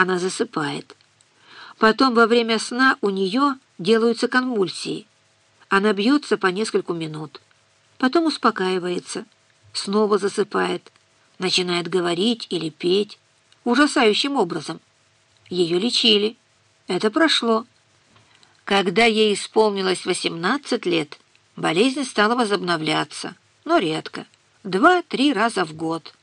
Она засыпает. Потом во время сна у нее делаются конвульсии. Она бьется по нескольку минут. Потом успокаивается, снова засыпает, начинает говорить или петь ужасающим образом. Ее лечили. Это прошло. Когда ей исполнилось 18 лет, болезнь стала возобновляться, но редко, два-три раза в год.